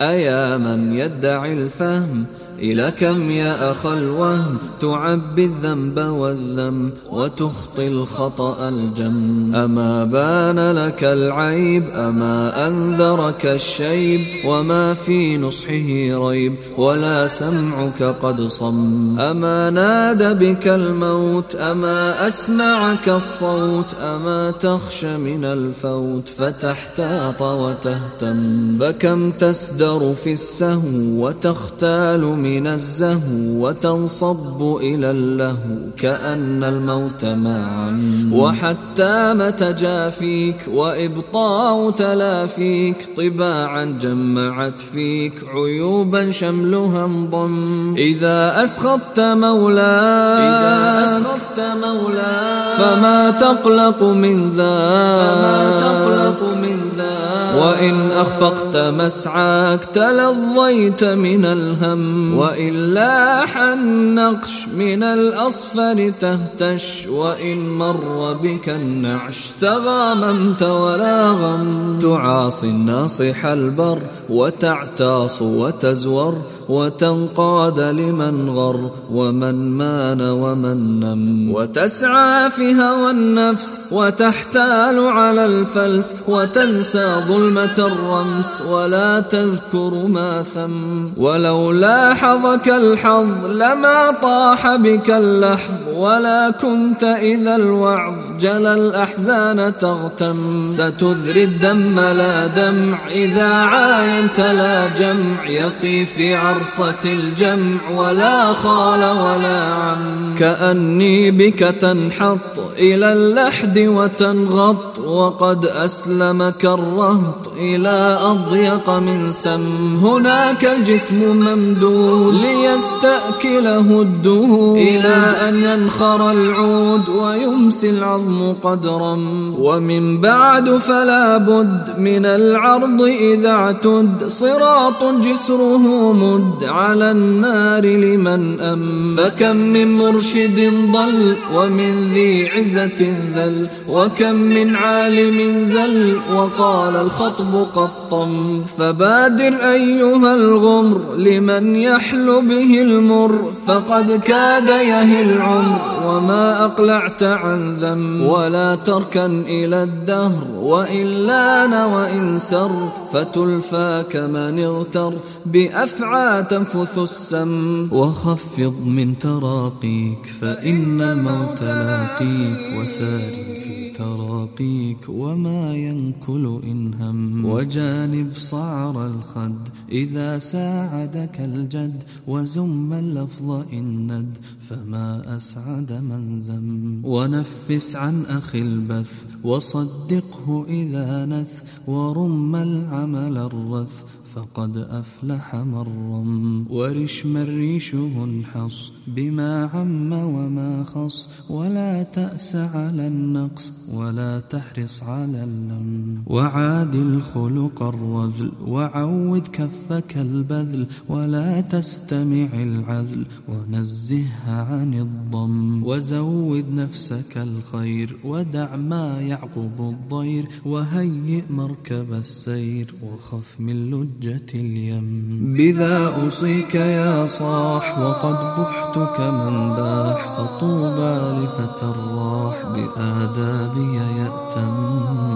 أيا من يدعي الفهم إلى كم يا أخا الوهم؟ تعبي الذنب والذم وتخطي الخطأ الجم. أما بان لك العيب أما أنذرك الشيب وما في نصحه ريب ولا سمعك قد صم. أما نادى بك الموت أما أسمعك الصوت أما تخشى من الفوت فتحتاط وتهتم. فكم تسدر في السهو وتختال من الزهو وتنصب إلى اللهو كأن الموت ما عم. وحتى متى جافيك وإبطاء تلافيك طباعا جمعت فيك عيوبا شملها انضم. إذا أسخطت مولاي إذا أسخطت فما تقلق من ذا. فما تقلق من وإن أخفقت مسعاك تلظيت من الهم وإن لاح النقش من الأصفر تهتش وإن مر بك النعش تغاممت ولا غم. تعاصي الناصح البر وتعتاص وتزور وتنقاد لمن غر ومن مان ومن نم. وتسعى في هوى النفس وتحتال على الفلس وتنسى ظلمة الرمس ولا تذكر ما ثم ولو لاحظك الحظ لما طاح بك اللحظ ولا كنت إذا الوعظ جل الأحزان تغتم. ستذري الدم لا دمع إذا عاينت لا جمع. يقي في عرصة الجمع ولا خال ولا عم. كأني بك تنحط إلى اللحد وتنغط وقد أسلمك الرهط إلى أضيق من سم. هناك الجسم ممدود ليستأكله الدهور إلى أن ينخر العود ويمسي العظم قدرا. ومن بعد فلا بد من العرض إذا اعتد. صراط جسره مد على النار لمن أم. فكم من مرشد ضل ومن ذي عزة ذل. وكم من عالم زل وقال الخطب قطم فبادر أيها الغمر لمن يحل به المر. فقد كاد يهي العمر وما أقلعت عن ذم. ولا تركن إلى الدهر وإن لأن وإن سر. فتلفى كمن اغتر بأفعى تنفث السم. وخفض من تراقيك فإن الموت لاقيك وسار في تراقيك وما ينكل إن هم. وجانب صعر الخد إذا ساعدك الجد وزم اللفظ إن ند فما أسعد من زم. ونفس عن أخي البث وصدقه إذا نث ورم العمل الرث فقد أفلح من رم ورش من ريشه انحص بما عم وما خص. ولا تأس على النقص ولا تحرص على اللم. وعاد الخلق الرذل وعود كفك البذل. ولا تستمع العذل ونزهها عن الضم. وزود نفسك الخير ودع ما يعقب الضير. وهيئ مركب السير وخف من لجة اليم. بذا أوصيك يا صاح وقد بحت كمن باح فطوبى لفتى الراح بآدابي يأتم.